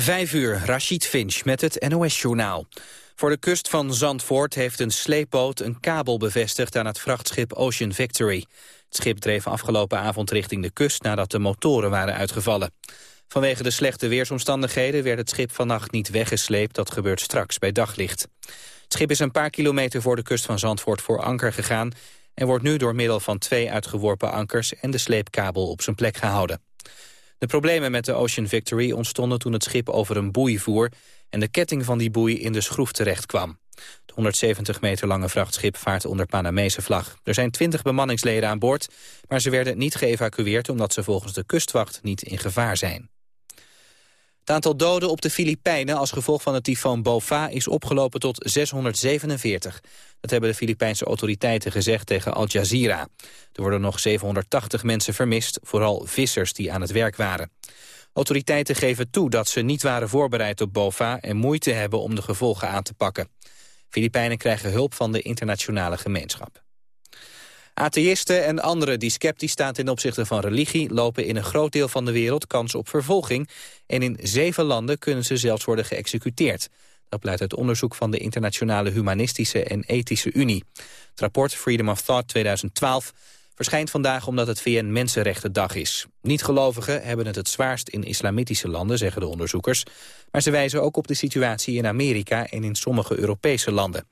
Vijf uur, Rashid Finch met het NOS-journaal. Voor de kust van Zandvoort heeft een sleepboot een kabel bevestigd aan het vrachtschip Ocean Victory. Het schip dreef afgelopen avond richting de kust nadat de motoren waren uitgevallen. Vanwege de slechte weersomstandigheden werd het schip vannacht niet weggesleept. Dat gebeurt straks bij daglicht. Het schip is een paar kilometer voor de kust van Zandvoort voor anker gegaan... en wordt nu door middel van twee uitgeworpen ankers en de sleepkabel op zijn plek gehouden. De problemen met de Ocean Victory ontstonden toen het schip over een boei voer... en de ketting van die boei in de schroef terecht kwam. Het 170 meter lange vrachtschip vaart onder Panamese vlag. Er zijn 20 bemanningsleden aan boord, maar ze werden niet geëvacueerd... omdat ze volgens de kustwacht niet in gevaar zijn. Het aantal doden op de Filipijnen als gevolg van het tyfoon Bofa is opgelopen tot 647. Dat hebben de Filipijnse autoriteiten gezegd tegen Al Jazeera. Er worden nog 780 mensen vermist, vooral vissers die aan het werk waren. Autoriteiten geven toe dat ze niet waren voorbereid op Bofa... en moeite hebben om de gevolgen aan te pakken. Filipijnen krijgen hulp van de internationale gemeenschap. Atheïsten en anderen die sceptisch staan ten opzichte van religie... lopen in een groot deel van de wereld kans op vervolging... en in zeven landen kunnen ze zelfs worden geëxecuteerd. Dat blijkt uit onderzoek van de Internationale Humanistische en Ethische Unie. Het rapport Freedom of Thought 2012 verschijnt vandaag omdat het VN Mensenrechtendag is. Niet-gelovigen hebben het het zwaarst in islamitische landen, zeggen de onderzoekers. Maar ze wijzen ook op de situatie in Amerika en in sommige Europese landen.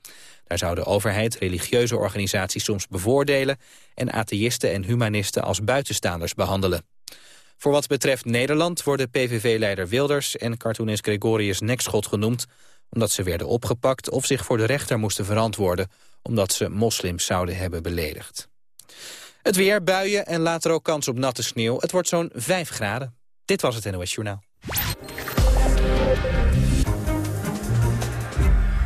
Daar zou de overheid religieuze organisaties soms bevoordelen... en atheïsten en humanisten als buitenstaanders behandelen. Voor wat betreft Nederland worden PVV-leider Wilders... en cartoonist Gregorius Nekschot genoemd... omdat ze werden opgepakt of zich voor de rechter moesten verantwoorden... omdat ze moslims zouden hebben beledigd. Het weer, buien en later ook kans op natte sneeuw. Het wordt zo'n 5 graden. Dit was het NOS Journaal.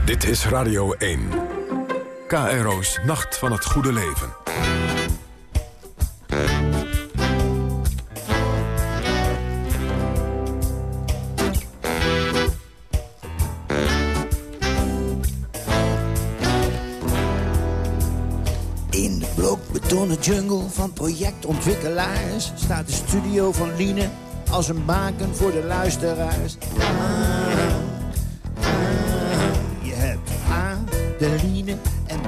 Dit is Radio 1. KRO's Nacht van het Goede Leven. In de blokbetonnen jungle van projectontwikkelaars... staat de studio van Liene als een baken voor de luisteraars. Ah, je hebt A, de Liene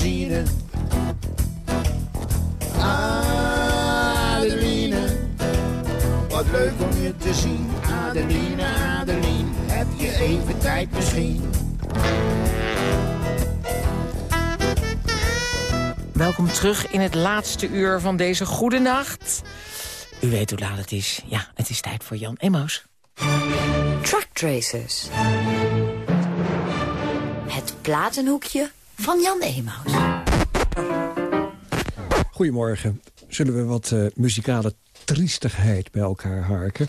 Zien. Adeline, wat leuk om je te zien. Adeline, Adeline, heb je even tijd misschien? Welkom terug in het laatste uur van deze goede nacht. U weet hoe laat het is. Ja, het is tijd voor Jan Emaus. Truck Tracers. Het platenhoekje van Jan Emaus. Goedemorgen. Zullen we wat eh, muzikale triestigheid bij elkaar harken?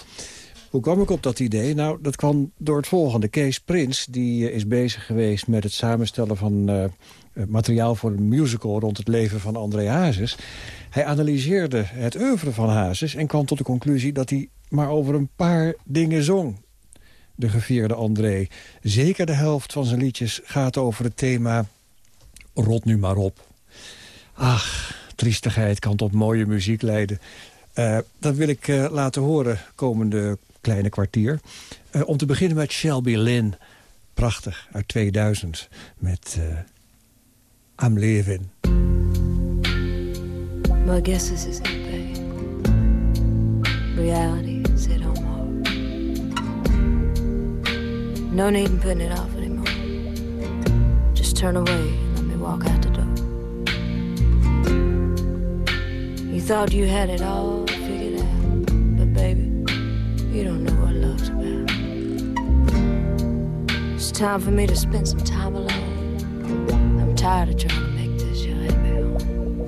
Hoe kwam ik op dat idee? Nou, dat kwam door het volgende. Kees Prins die, eh, is bezig geweest met het samenstellen van eh, materiaal voor een musical rond het leven van André Hazes. Hij analyseerde het oeuvre van Hazes en kwam tot de conclusie dat hij maar over een paar dingen zong. De gevierde André. Zeker de helft van zijn liedjes gaat over het thema rot nu maar op. Ach, triestigheid kan tot mooie muziek leiden. Uh, dat wil ik uh, laten horen komende kleine kwartier. Uh, om te beginnen met Shelby Lynn. Prachtig, uit 2000. Met I'm leaving. My guess is it, babe. Reality hit home hard. No need in putting it off anymore. Just turn away walk out the door. You thought you had it all figured out, but baby, you don't know what love's about. It's time for me to spend some time alone I'm tired of trying to make this your happy home.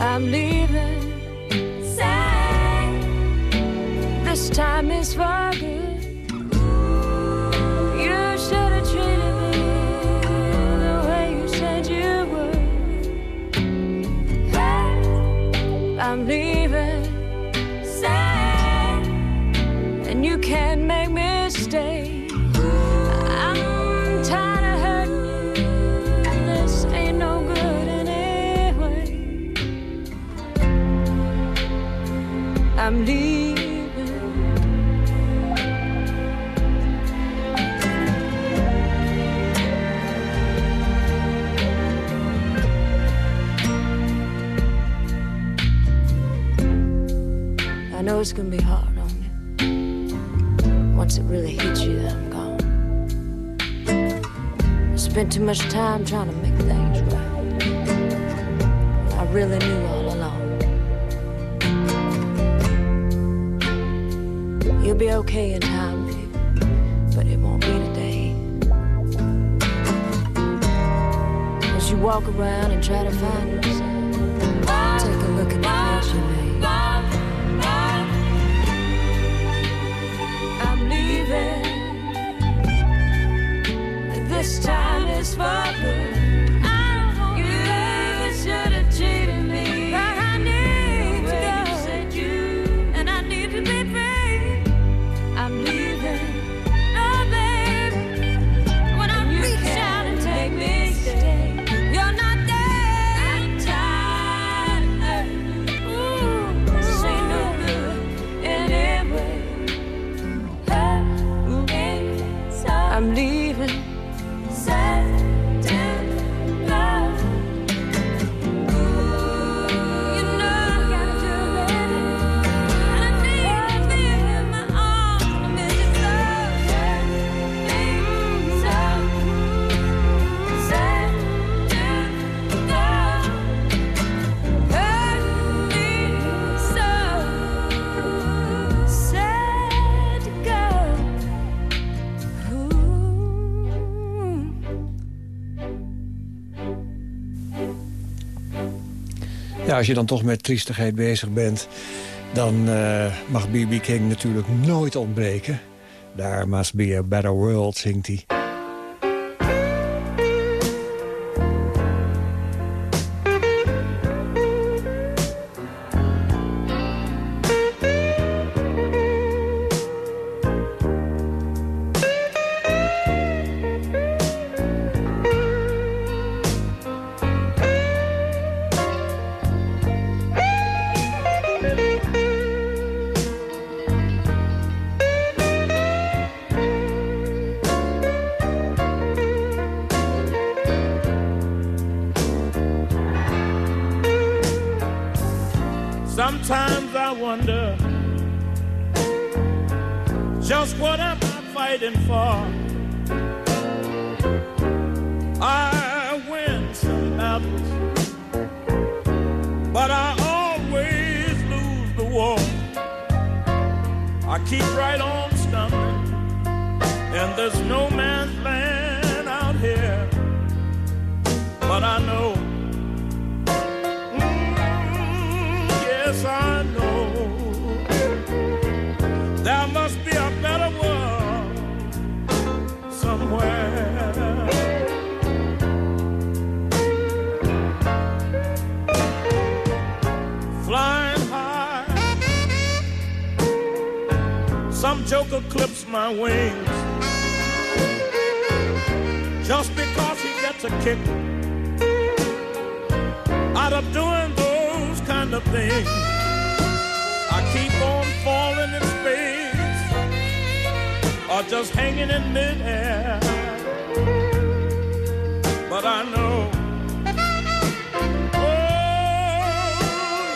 I'm leaving. Sad. This time is for good. I'm leaving sad, and you can't make me stay. I'm tired of hurting. This ain't no good anyway. I'm leaving. It's gonna be hard on you. Once it really hits you, then I'm gone. I spent too much time trying to make things right. I really knew all along. You'll be okay in time, baby, but it won't be today. As you walk around and try to find yourself, time is Als je dan toch met triestigheid bezig bent... dan eh, mag B.B. King natuurlijk nooit ontbreken. Daar must be a better world, zingt hij. But I know, oh,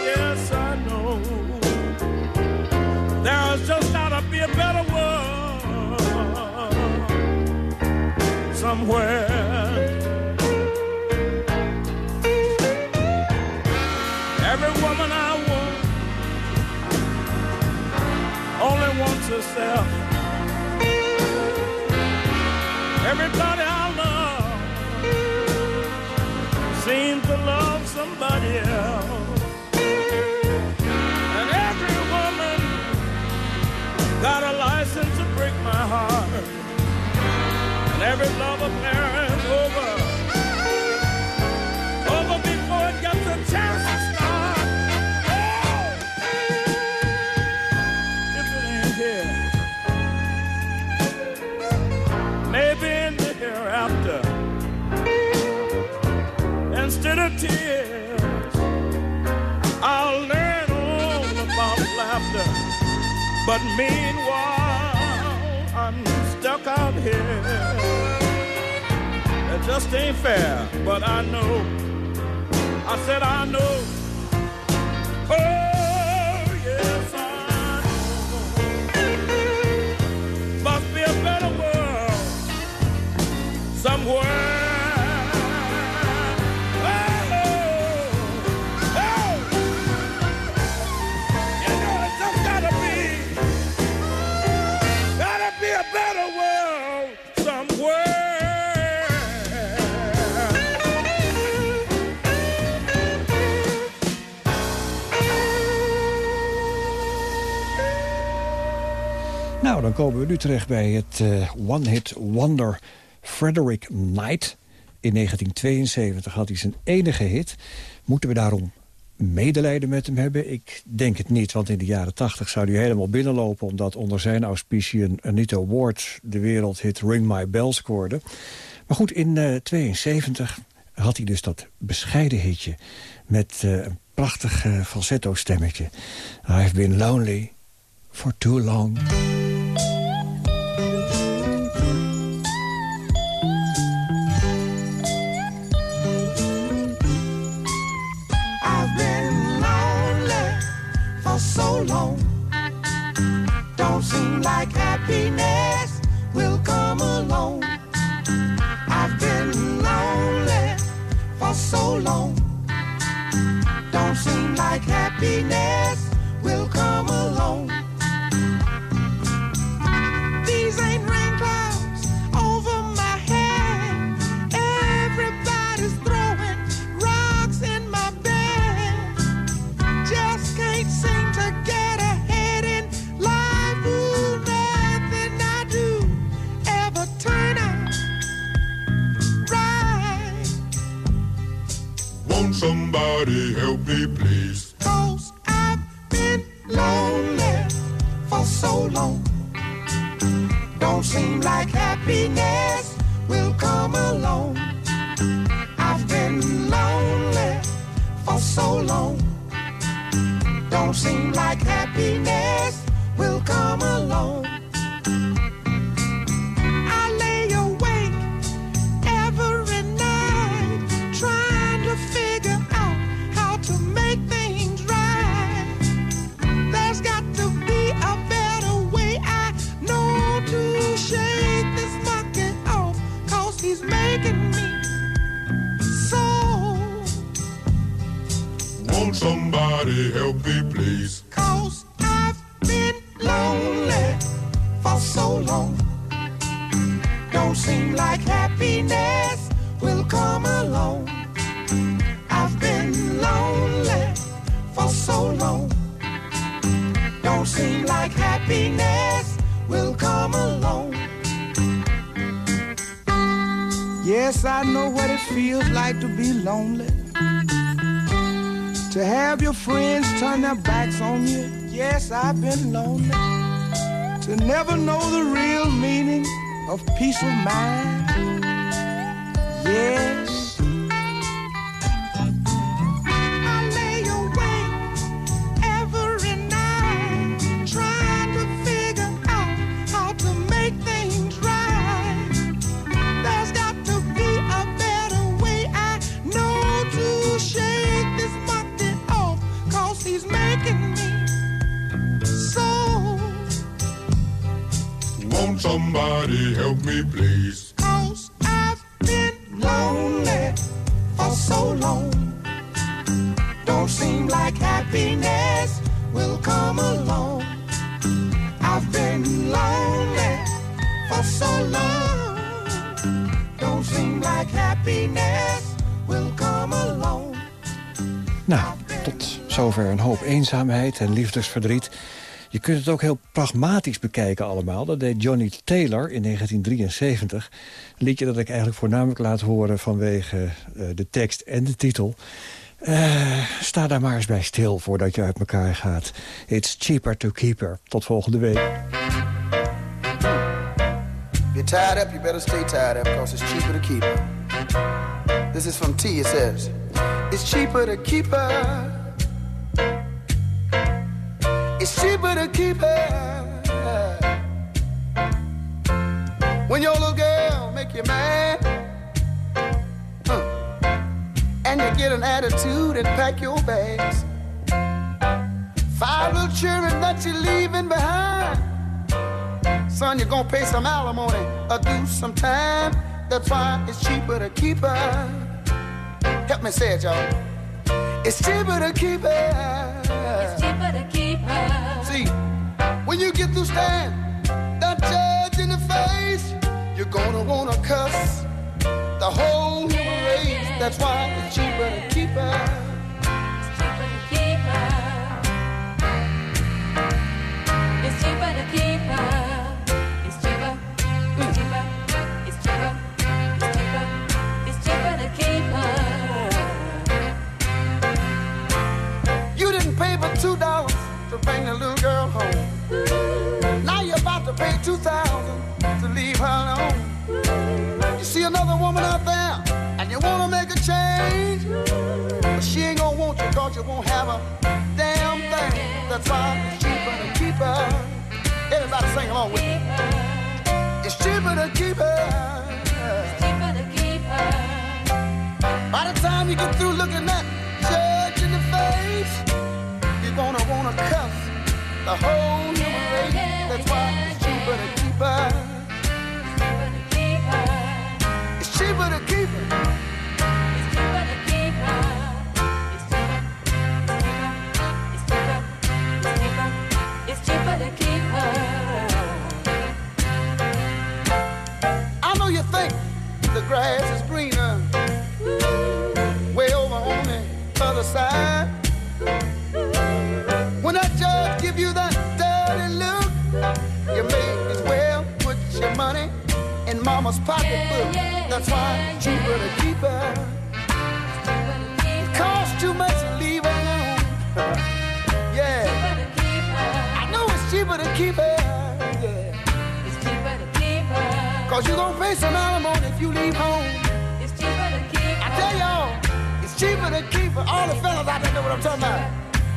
yes, I know, there's just gotta be a better somewhere. Every woman I want only wants herself. Every love affair is over. Over before it gets a chance to start. Oh! If it ain't here, maybe in the hereafter, instead of tears, I'll learn all about laughter. But meanwhile, here. It just ain't fair, but I know. I said I know. Nou, dan komen we nu terecht bij het eh, one-hit wonder Frederick Knight. In 1972 had hij zijn enige hit. Moeten we daarom medelijden met hem hebben? Ik denk het niet, want in de jaren 80 zou hij helemaal binnenlopen... omdat onder zijn auspiciën Anita Ward de wereldhit Ring My Bell scoorde. Maar goed, in 1972 had hij dus dat bescheiden hitje... met eh, een prachtig eh, falsetto-stemmetje. I've been lonely for too long. Like happiness will come along. I've been lonely for so long. Don't seem like happiness happiness will come along. I've been lonely for so long. Don't seem like happiness lonely. To have your friends turn their backs on you. Yes, I've been lonely. To never know the real meaning of peace of mind. Yes. Zover een hoop eenzaamheid en liefdesverdriet. Je kunt het ook heel pragmatisch bekijken allemaal. Dat deed Johnny Taylor in 1973. Een liedje dat ik eigenlijk voornamelijk laat horen vanwege eh, de tekst en de titel. Eh, sta daar maar eens bij stil voordat je uit elkaar gaat. It's cheaper to keep her. Tot volgende week. You're tied up, you better stay tied up because it's cheaper to keep her. This is from T. It says, It's cheaper to keep her. Cheaper to keep her. When your little girl make you mad, huh, and you get an attitude and pack your bags. Five little children that you're leaving behind. Son, you're gonna pay some alimony or do some time. That's why it's cheaper to keep her. Help me say it, y'all. It's cheaper to keep her. It's cheaper to keep her. When you get to stand that judge in the face, you're gonna wanna cuss the whole human race. That's why it's cheaper to keep her. It's cheaper to keep her. To bring the little girl home. Now you're about to pay two thousand to leave her alone. You see another woman out there and you wanna make a change. But she ain't gonna want you cause you won't have a damn thing. That's why it's cheaper to keep her. Everybody sing along with me. It's cheaper to keep her. It's Cheaper to keep her. By the time you get through looking that the whole human race. That's why it's cheaper That's why it's cheaper to keep her. It costs too much to leave her alone. yeah. I know it's cheaper to keep her. Yeah. It's cheaper to keep her. Cause you gon' pay some alimony if you leave home. It's cheaper to keep her. I tell y'all, it's cheaper to keep her. All the fellas out there know what I'm talking about.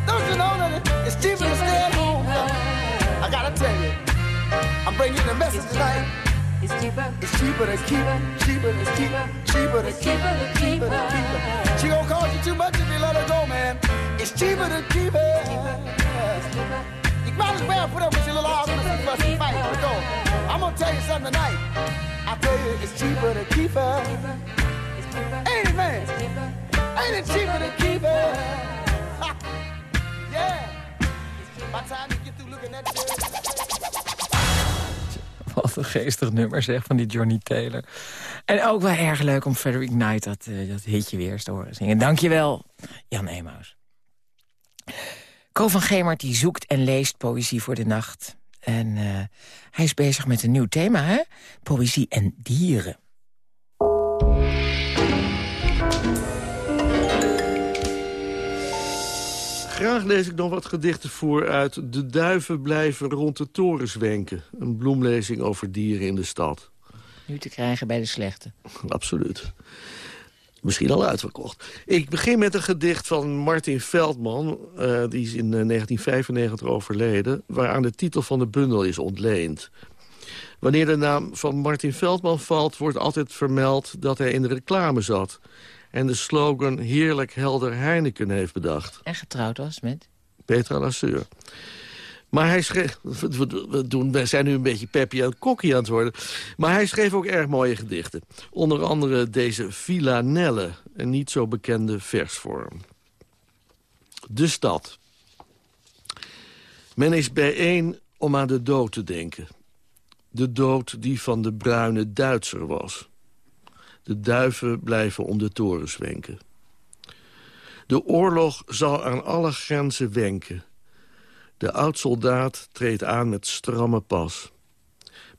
Don't you know that it's cheaper to stay at home? I gotta tell you, I'm bringing you the message tonight. It's cheaper. It's cheaper to keep her. Cheaper to keep her. Cheaper to keep her. Cheaper to keep her. She gon' cost you too much if you let her go, man. It's cheaper to keep her. You might as well put up with your little arguments and fuss and fight. Let go. I'm gonna tell you something tonight. I tell you, it's cheaper to keep her. Ain't it, man? Ain't it cheaper to keep her? Ha. Yeah. By the time you get through looking at Wat geestig nummer zeg van die Johnny Taylor. En ook wel erg leuk om Frederick Knight dat, eh, dat hitje weer eens te horen zingen. Dankjewel, Jan Emaus. Ko van Gemert die zoekt en leest poëzie voor de nacht. En eh, hij is bezig met een nieuw thema, hè? Poëzie en dieren. Graag lees ik nog wat gedichten voor uit De duiven blijven rond de torens wenken. Een bloemlezing over dieren in de stad. Nu te krijgen bij de slechte. Absoluut. Misschien al uitverkocht. Ik begin met een gedicht van Martin Veldman. eh, die is in eh, 1995 overleden. Waaraan de titel van de bundel is ontleend. Wanneer de naam van Martin Veldman valt... wordt altijd vermeld dat hij in de reclame zat. En de slogan Heerlijk helder Heineken heeft bedacht. En getrouwd was met... Petra Lasseur. Maar hij schreef... We, doen, we zijn nu een beetje Peppy en Kokkie aan het worden. Maar hij schreef ook erg mooie gedichten. Onder andere deze Villanelle, een niet zo bekende versvorm. De stad. Men is bijeen om aan de dood te denken. De dood die van de bruine Duitser was. De duiven blijven om de torens wenken. De oorlog zal aan alle grenzen wenken. De oud-soldaat treedt aan met stramme pas.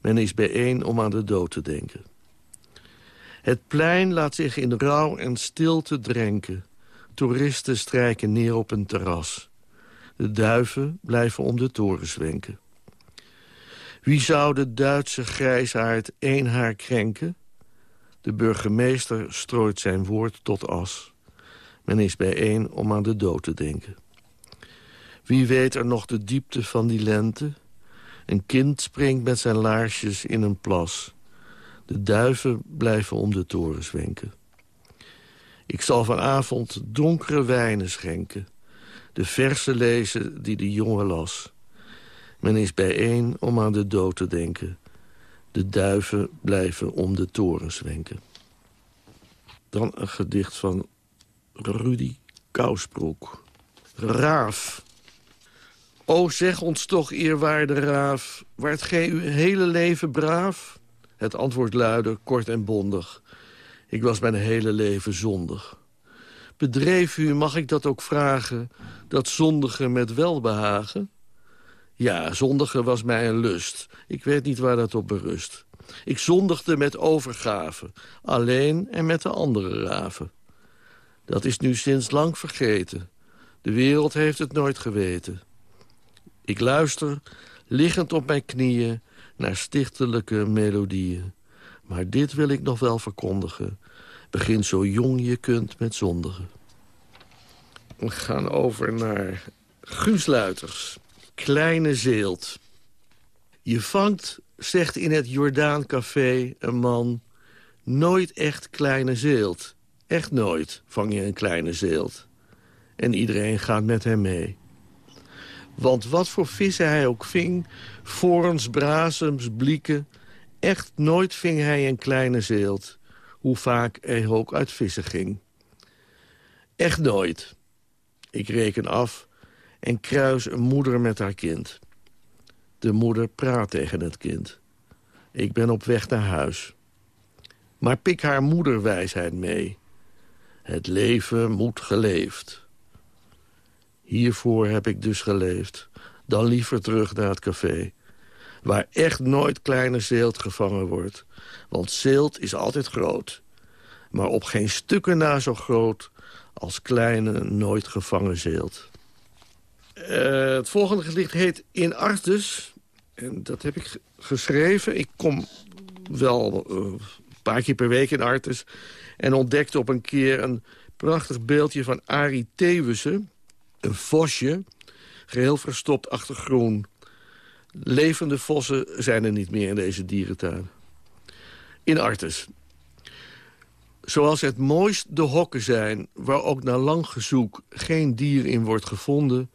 Men is bijeen om aan de dood te denken. Het plein laat zich in rouw en stilte drenken. Toeristen strijken neer op een terras. De duiven blijven om de toren zwenken. Wie zou de Duitse grijsaard één haar krenken? De burgemeester strooit zijn woord tot as. Men is bijeen om aan de dood te denken. Wie weet er nog de diepte van die lente? Een kind springt met zijn laarsjes in een plas. De duiven blijven om de toren zwenken. Ik zal vanavond donkere wijnen schenken. De versen lezen die de jongen las. Men is bijeen om aan de dood te denken. De duiven blijven om de toren zwenken. Dan een gedicht van Rudy Kousbroek. Raaf. O, zeg ons toch, eerwaarde raaf, waart gij uw hele leven braaf? Het antwoord luidde, kort en bondig. Ik was mijn hele leven zondig. Bedreef u, mag ik dat ook vragen, dat zondigen met welbehagen? Ja, zondigen was mij een lust. Ik weet niet waar dat op berust. Ik zondigde met overgave, alleen en met de andere raven. Dat is nu sinds lang vergeten. De wereld heeft het nooit geweten. Ik luister, liggend op mijn knieën, naar stichtelijke melodieën. Maar dit wil ik nog wel verkondigen. Begin zo jong je kunt met zondigen. We gaan over naar Guus Luiters. Kleine zeelt. Je vangt, zegt in het Jordaancafé een man... nooit echt kleine zeelt. Echt nooit vang je een kleine zeelt. En iedereen gaat met hem mee. Want wat voor vissen hij ook ving... forens, brazems, blieken... echt nooit ving hij een kleine zeelt. Hoe vaak hij ook uit vissen ging. Echt nooit. Ik reken af en kruis een moeder met haar kind. De moeder praat tegen het kind. Ik ben op weg naar huis. Maar pik haar moederwijsheid mee. Het leven moet geleefd. Hiervoor heb ik dus geleefd. Dan liever terug naar het café. Waar echt nooit kleine zeelt gevangen wordt. Want zeelt is altijd groot. Maar op geen stukken na zo groot als kleine nooit gevangen zeelt. Uh, het volgende gedicht heet In Artes. En dat heb ik geschreven. Ik kom wel een paar keer per week in Artes. En ontdekte op een keer een prachtig beeldje van Arie Theeuwissen. Een vosje, geheel verstopt achter groen. Levende vossen zijn er niet meer in deze dierentuin. In Artes. Zoals het mooist de hokken zijn, waar ook na lang gezoek geen dier in wordt gevonden...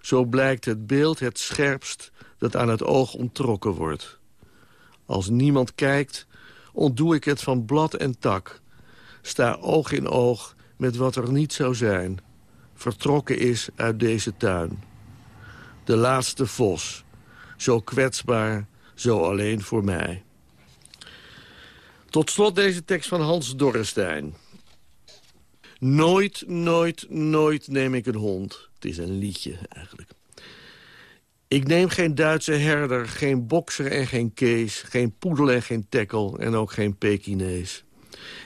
zo blijkt het beeld het scherpst dat aan het oog onttrokken wordt. Als niemand kijkt, ontdoe ik het van blad en tak. Sta oog in oog met wat er niet zou zijn. Vertrokken is uit deze tuin. De laatste vos, zo kwetsbaar, zo alleen voor mij. Tot slot deze tekst van Hans Dorrestein. Nooit, nooit, nooit neem ik een hond. Het is een liedje eigenlijk. Ik neem geen Duitse herder, geen bokser en geen kees... geen poedel en geen tekkel en ook geen Pekinees.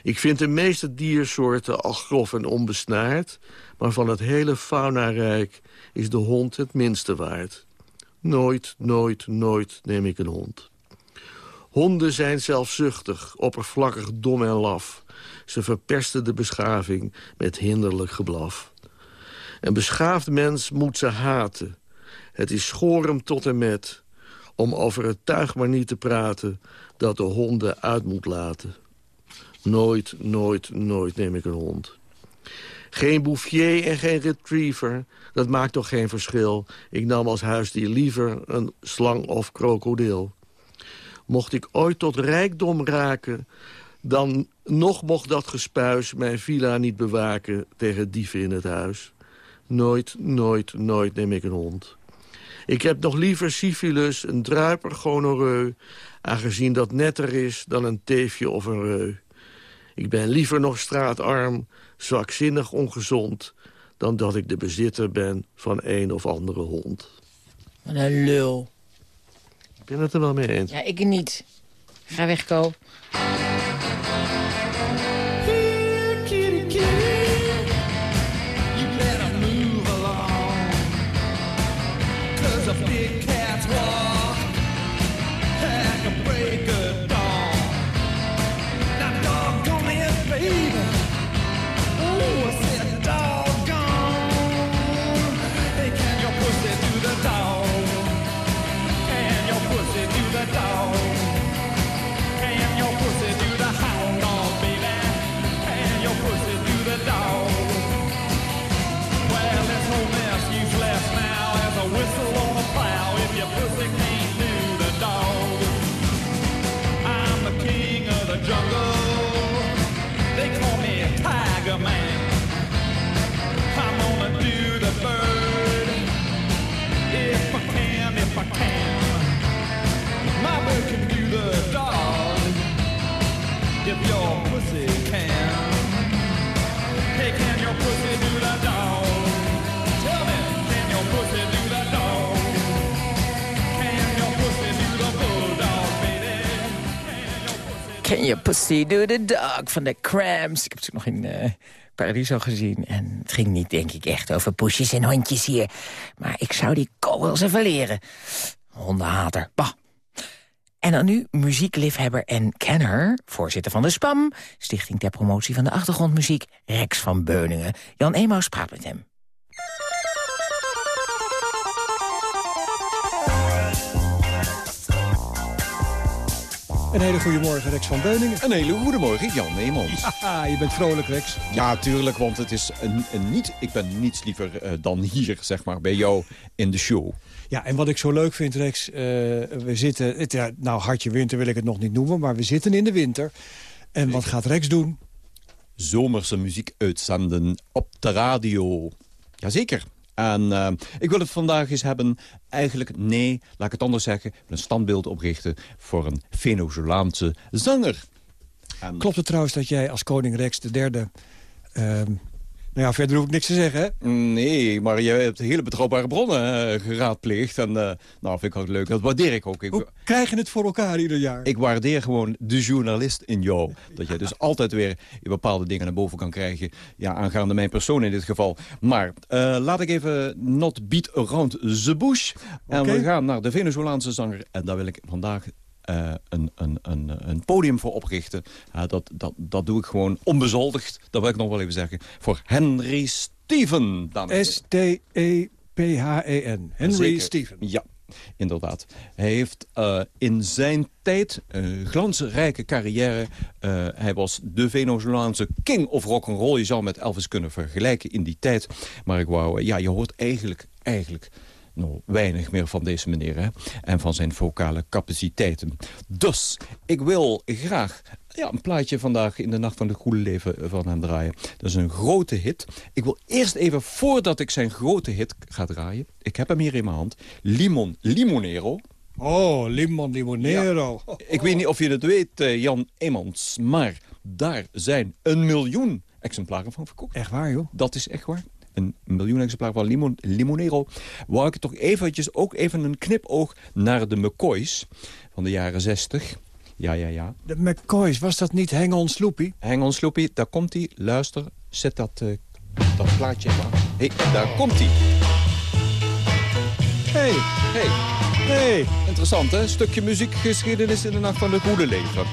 Ik vind de meeste diersoorten al grof en onbesnaard... maar van het hele faunarijk is de hond het minste waard. Nooit, nooit, nooit neem ik een hond. Honden zijn zelfzuchtig, oppervlakkig, dom en laf. Ze verpesten de beschaving met hinderlijk geblaf. Een beschaafd mens moet ze haten. Het is schorem tot en met. Om over het tuig maar niet te praten dat de honden uit moet laten. Nooit, nooit, nooit neem ik een hond. Geen bouffier en geen retriever, dat maakt toch geen verschil. Ik nam als huisdier liever een slang of krokodil. Mocht ik ooit tot rijkdom raken... dan nog mocht dat gespuis mijn villa niet bewaken... tegen dieven in het huis. Nooit, nooit, nooit neem ik een hond. Ik heb nog liever syphilis, een druiper gonoreu... aangezien dat netter is dan een teefje of een reu. Ik ben liever nog straatarm, zwakzinnig ongezond... dan dat ik de bezitter ben van een of andere hond. Wat een lul. Ik ben het er wel mee eens. Ja, ik niet. Ga weg, Ko. Can you pussy do the dog van de Cramps. Ik heb het nog in eh, Paradiso gezien. En het ging niet, denk ik, echt over poesjes en hondjes hier. Maar ik zou die ko wel eens even leren. Hondenhater. Bah. En dan nu muziekliefhebber en kenner, voorzitter van de SPAM... Stichting ter Promotie van de Achtergrondmuziek, Rex van Beuningen. Jan Emaus praat met hem. Een hele goede morgen, Rex van Beuningen. Een hele goede morgen, Jan Neemans. Ja, je bent vrolijk, Rex. Ja, tuurlijk, want het is een, een niet, ik ben niets liever eh, dan hier, zeg maar, bij jou in de show. Ja, en wat ik zo leuk vind, Rex, eh, we zitten... Het, ja, nou, hartje winter wil ik het nog niet noemen, maar we zitten in de winter. En wat gaat Rex doen? Zomerse muziek uitzenden op de radio. Jazeker. En eh, ik wil het vandaag eens hebben, eigenlijk, nee, laat ik het anders zeggen... een standbeeld oprichten voor een Venezolaanse zanger. Klopt het trouwens dat jij als koning Rex de derde... nou ja, verder hoef ik niks te zeggen, hè? Nee, maar je hebt hele betrouwbare bronnen eh, geraadpleegd. En eh, nou, vind ik ook leuk. Dat waardeer ik ook. Ik, Hoe krijg je het voor elkaar ieder jaar? Ik waardeer gewoon de journalist in jou. Dat jij dus altijd weer bepaalde dingen naar boven kan krijgen. Ja, aangaande mijn persoon in dit geval. Maar eh, laat ik even not beat around the bush. En we gaan naar de Venezolaanse zanger. En daar wil ik vandaag eh, een, een, een, een podium voor oprichten. Dat, dat, dat doe ik gewoon onbezoldigd. Dat wil ik nog wel even zeggen. Voor Henry Steven. dames en heren. S-T-E-P-H-E-N. Henry Zeker. Steven. Ja, inderdaad. Hij heeft eh, in zijn tijd een glansrijke carrière. Eh, hij was de Venezolaanse king of rock'n'roll. Je zou met Elvis kunnen vergelijken in die tijd. Maar ik wou, eh, ja, je hoort eigenlijk, eigenlijk nou, weinig meer van deze meneer. Hè? En van zijn vocale capaciteiten. Dus, ik wil graag ja, een plaatje vandaag in de Nacht van het Goede Leven van hem draaien. Dat is een grote hit. Ik wil eerst even, voordat ik zijn grote hit ga draaien... ik heb hem hier in mijn hand, Limon Limonero. Oh, Limon Limonero. Ik weet niet of je het weet, eh, Jan Emmons... maar daar zijn een miljoen exemplaren van verkocht. Echt waar, joh? Dat is echt waar. Een miljoen exemplaren van Limon, Limonero. Wou ik toch eventjes ook even een knipoog naar de McCoys van de jaren 60. Ja, ja, ja. De McCoys, was dat niet Hang on Sloopy? Hang on Sloopy, daar komt hij. Luister, zet dat, eh, dat plaatje aan. Hé, hey, daar komt hij. Hey, Hey, hey. interessant hè? Stukje muziekgeschiedenis in de Nacht van het Goede Leven.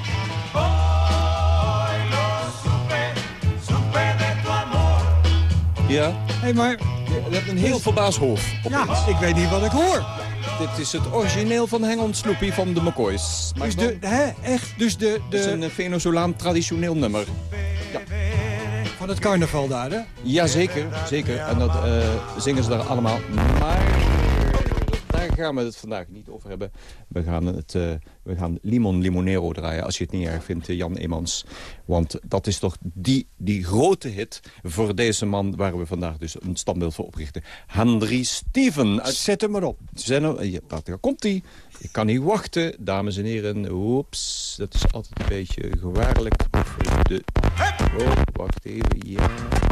Ja, Hey, maar je hebt een heel verbaasd hoofd. ja, ik weet niet wat ik hoor. Dit is het origineel van Hang on Sloopy van de McCoys. Maar Dus de, de, hè, echt, dus de, het is een de, eh, Venezolaan traditioneel nummer. van het carnaval daar, hè? Jazeker, zeker. En dat eh, zingen ze daar allemaal. Maar daar gaan we het vandaag niet over hebben. We gaan, het, eh, we gaan Limon Limonero draaien, als je het niet erg vindt, eh, Jan Emmans. Want dat is toch die, die grote hit voor deze man... waar we vandaag dus een standbeeld voor oprichten. Henry Steven. Zet hem maar op. Zeno, ja, daar komt hij. Ik kan niet wachten, dames en heren. Oeps, dat is altijd een beetje gevaarlijk. Voor de... Oh, wacht even. Ja,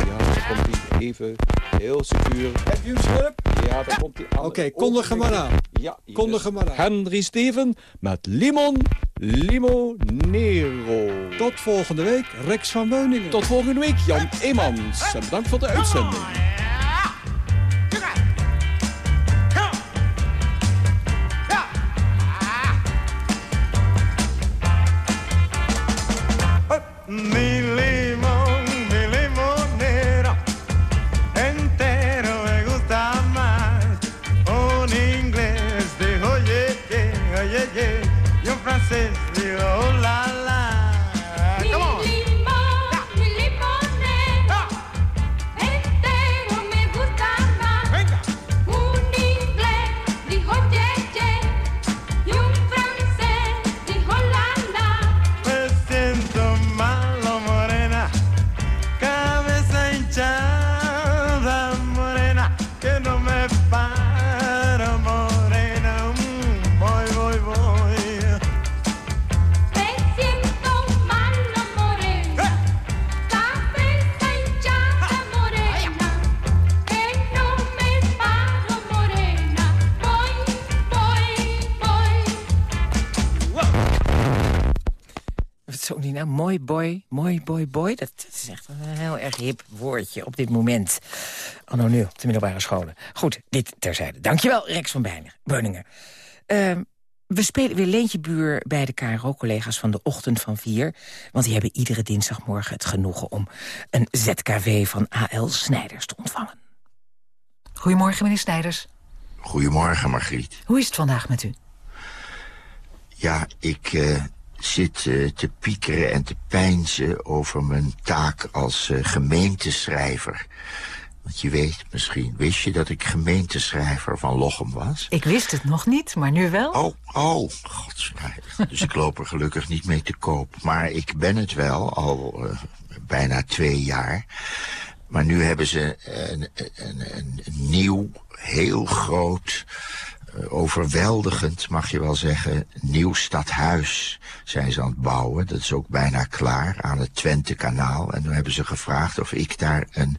ja, daar komt hij. Even heel secuur. Heb je hem scherp? Ja, daar komt hij aan. Oké, kondig hem maar aan. Ja, Kondig hem maar aan. Henry Steven met Limon Limonero. Tot volgende week, Rex van Beuningen. Tot volgende week, Jan Eemans. En bedankt voor de uitzending. Boy, boy. Dat, dat is echt een heel erg hip woordje op dit moment. Anno nu, op de middelbare scholen. Goed, dit terzijde. Dankjewel, Rex van Beuningen. Ehm, we spelen weer Leentje Buur bij de KRO-collega's van de Ochtend van 4. Want die hebben iedere dinsdagmorgen het genoegen om een ZKV van A.L. Snijders te ontvangen. Goedemorgen, meneer Snijders. Goedemorgen, Margriet. Hoe is het vandaag met u? Ja, ik eh, zit eh, te piekeren en te pijnzen over mijn taak als eh, gemeenteschrijver. Want je weet misschien, wist je dat ik gemeenteschrijver van Lochem was? Ik wist het nog niet, maar nu wel. Oh, oh. Dus ik loop er gelukkig niet mee te koop. Maar ik ben het wel, al eh, bijna twee jaar. Maar nu hebben ze een, een, een, een nieuw, heel groot, overweldigend, mag je wel zeggen, nieuw stadhuis zijn ze aan het bouwen. Dat is ook bijna klaar aan het Twente-kanaal. En nu hebben ze gevraagd of ik daar een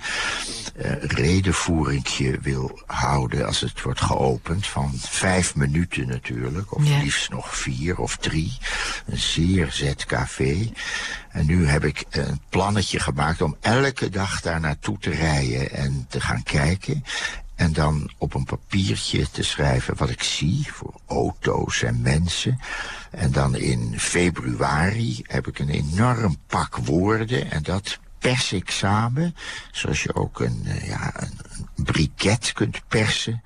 eh redenvoeringje wil houden als het wordt geopend. Van vijf minuten natuurlijk, of Ja. liefst nog vier of drie. Een zeer ZKV. En nu heb ik een plannetje gemaakt om elke dag daar naartoe te rijden en te gaan kijken. En dan op een papiertje te schrijven wat ik zie voor auto's en mensen. En dan in februari heb ik een enorm pak woorden en dat pers ik samen. Zoals je ook een, eh, ja, een, een briket kunt persen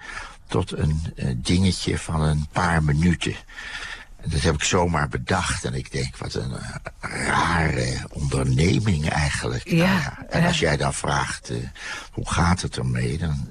tot een eh, dingetje van een paar minuten. En dat heb ik zomaar bedacht. En ik denk, wat een eh, rare onderneming eigenlijk. Nou Ja, En als jij dan vraagt, hoe gaat het ermee? Dan,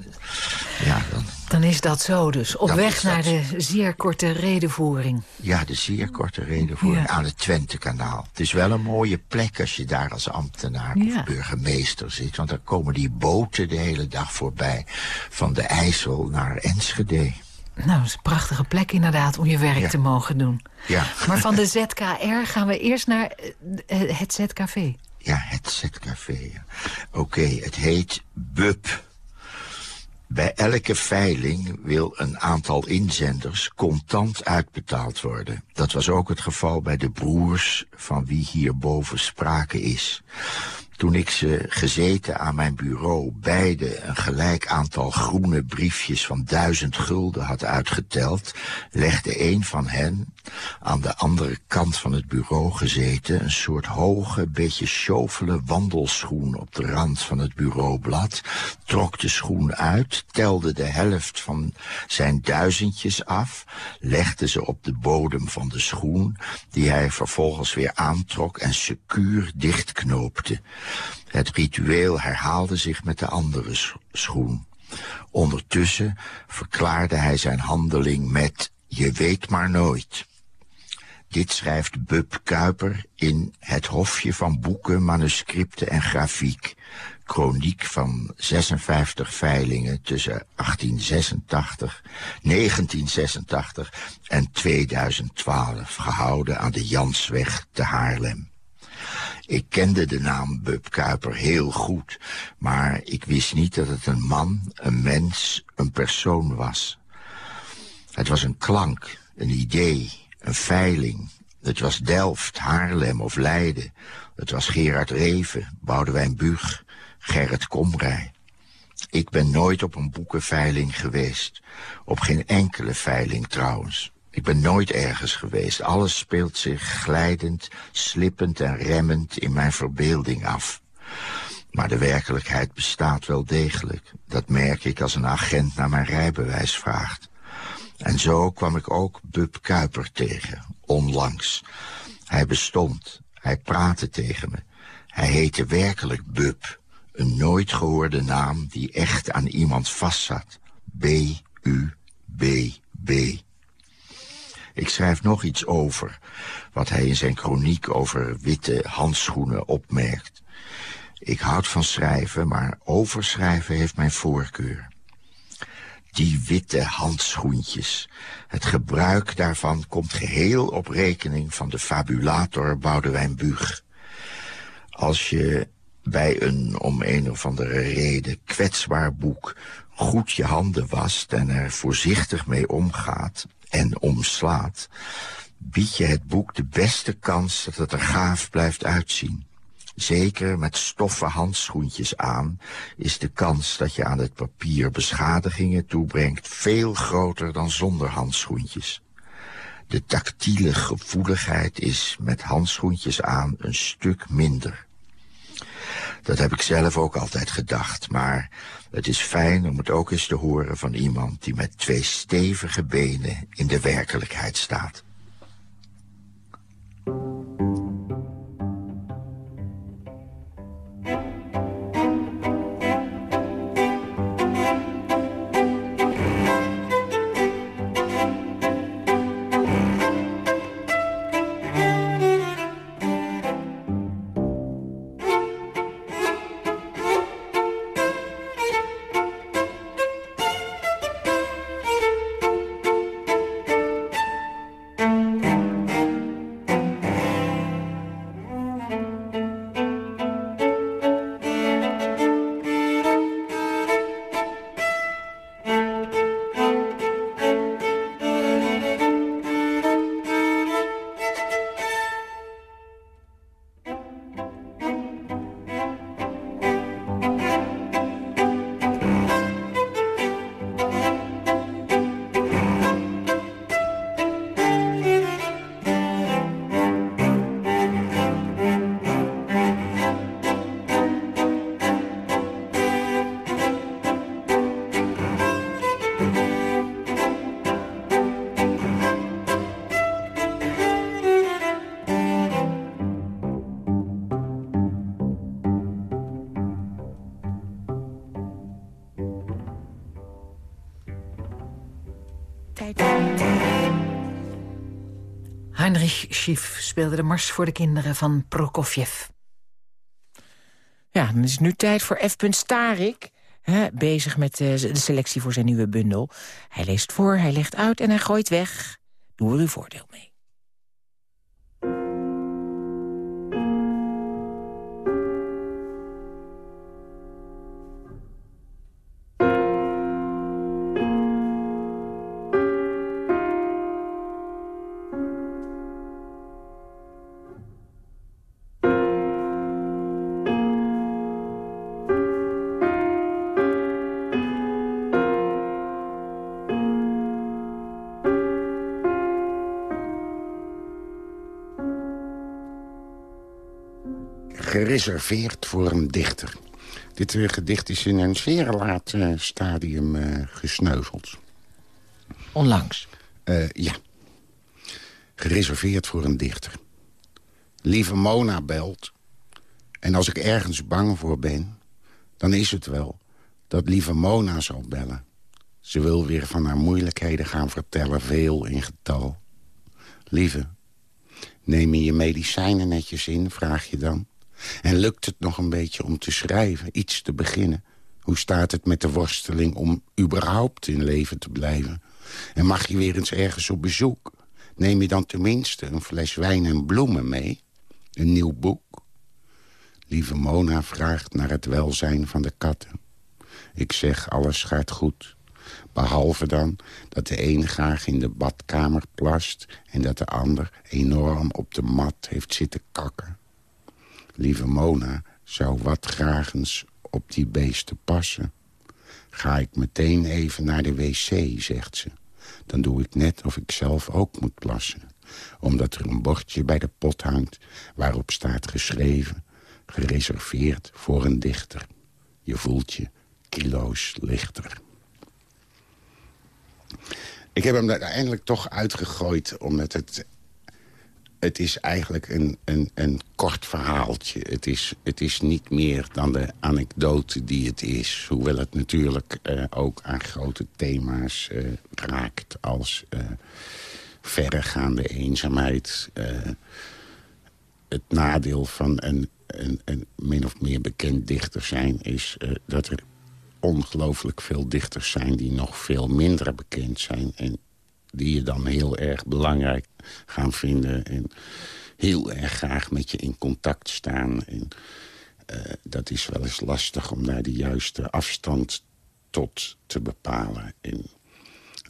ja, dan, Dan is dat zo dus. Op weg naar de zeer korte redenvoering. ja, de zeer korte reden voor Ja. aan het Twente-kanaal. Het is wel een mooie plek als je daar als ambtenaar Ja. of burgemeester zit. Want dan komen die boten de hele dag voorbij. Van de IJssel naar Enschede. Nou, dat is een prachtige plek inderdaad om je werk Ja. te mogen doen. Ja. Maar van de ZKR gaan we eerst naar eh, het ZKV. Ja, het ZKV. Oké, het heet BUP. Bij elke veiling wil een aantal inzenders contant uitbetaald worden. Dat was ook het geval bij de broers van wie hierboven sprake is. Toen ik ze gezeten aan mijn bureau beide een gelijk aantal groene briefjes van duizend gulden had uitgeteld, legde een van hen, aan de andere kant van het bureau gezeten, een soort hoge, beetje sjovele wandelschoen op de rand van het bureaublad, trok de schoen uit, telde de helft van zijn duizendjes af, legde ze op de bodem van de schoen, die hij vervolgens weer aantrok en secuur dichtknoopte. Het ritueel herhaalde zich met de andere sch- schoen. Ondertussen verklaarde hij zijn handeling met je weet maar nooit. Dit schrijft Bub Kuiper in Het Hofje van Boeken, Manuscripten en Grafiek. Chroniek van 56 veilingen tussen 1886, 1986 en 2012, gehouden aan de Jansweg te Haarlem. Ik kende de naam Bub Kuiper heel goed, maar ik wist niet dat het een man, een mens, een persoon was. Het was een klank, een idee, een veiling. Het was Delft, Haarlem of Leiden. Het was Gerard Reven, Boudewijn Buug, Gerrit Komrij. Ik ben nooit op een boekenveiling geweest. Op geen enkele veiling trouwens. Ik ben nooit ergens geweest. Alles speelt zich glijdend, slippend en remmend in mijn verbeelding af. Maar de werkelijkheid bestaat wel degelijk. Dat merk ik als een agent naar mijn rijbewijs vraagt. En zo kwam ik ook Bub Kuiper tegen, onlangs. Hij bestond, hij praatte tegen me. Hij heette werkelijk Bub, een nooit gehoorde naam die echt aan iemand vastzat. B-U-B-B. Ik schrijf nog iets over, wat hij in zijn kroniek over witte handschoenen opmerkt. Ik houd van schrijven, maar overschrijven heeft mijn voorkeur. Die witte handschoentjes. Het gebruik daarvan komt geheel op rekening van de fabulator Boudewijn Buug. Als je bij een om een of andere reden kwetsbaar boek goed je handen wast en er voorzichtig mee omgaat en omslaat, bied je het boek de beste kans dat het er gaaf blijft uitzien. Zeker met stoffen handschoentjes aan is de kans dat je aan het papier beschadigingen toebrengt veel groter dan zonder handschoentjes. De tactiele gevoeligheid is met handschoentjes aan een stuk minder. Dat heb ik zelf ook altijd gedacht, maar het is fijn om het ook eens te horen van iemand die met twee stevige benen in de werkelijkheid staat. Speelde de Mars voor de Kinderen van Prokofjev. Ja, dan is het nu tijd voor F. Starik. Hè, bezig met eh, de selectie voor zijn nieuwe bundel. Hij leest voor, hij legt uit en hij gooit weg. Doe er uw voordeel mee. Gereserveerd voor een dichter. Dit eh, gedicht is in een zeer laat eh, stadium eh, gesneuveld. Onlangs? Ja. Gereserveerd voor een dichter. Lieve Mona belt. En als ik ergens bang voor ben... dan is het wel dat lieve Mona zal bellen. Ze wil weer van haar moeilijkheden gaan vertellen, veel in getal. Lieve, neem je je medicijnen netjes in, vraag je dan. En lukt het nog een beetje om te schrijven, iets te beginnen? Hoe staat het met de worsteling om überhaupt in leven te blijven? En mag je weer eens ergens op bezoek? Neem je dan tenminste een fles wijn en bloemen mee? Een nieuw boek? Lieve Mona vraagt naar het welzijn van de katten. Ik zeg, alles gaat goed. Behalve dan dat de een graag in de badkamer plast... en dat de ander enorm op de mat heeft zitten kakken. Lieve Mona zou wat graag eens op die beesten passen. Ga ik meteen even naar de wc, zegt ze. Dan doe ik net of ik zelf ook moet plassen. Omdat er een bordje bij de pot hangt waarop staat geschreven... gereserveerd voor een dichter. Je voelt je kilo's lichter. Ik heb hem uiteindelijk toch uitgegooid, omdat het... Het is eigenlijk een, een, een kort verhaaltje. Het is, het is niet meer dan de anekdote die het is. Hoewel het natuurlijk eh, ook aan grote thema's eh, raakt... als eh, verregaande eenzaamheid. het nadeel van een, een, een min of meer bekend dichter zijn... is dat er ongelooflijk veel dichters zijn die nog veel minder bekend zijn... en die je dan heel erg belangrijk gaan vinden... en heel erg graag met je in contact staan. En, eh, dat is wel eens lastig om daar de juiste afstand tot te bepalen. En,